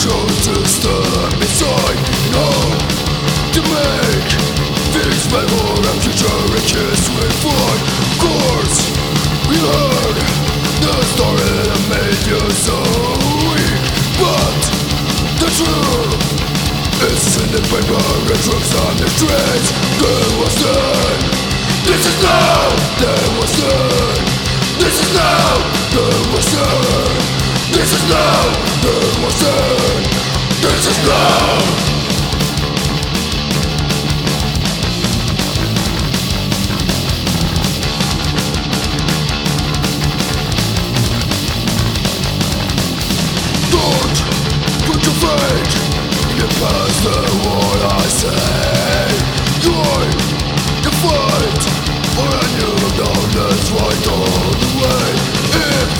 show to step inside No To make Things better and future kiss with fly Course We heard The story that made you so weak But The truth It's in the paper and drugs on the streets There was then This is now There was then This is now There was then this is now, there was then this is love Don't put your faith in the past the what I say Join the fight. For a new darkness right all the way If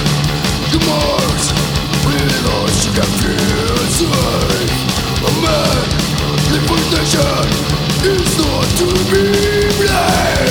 you march Realize you can feel a man. The nation is not to be blamed.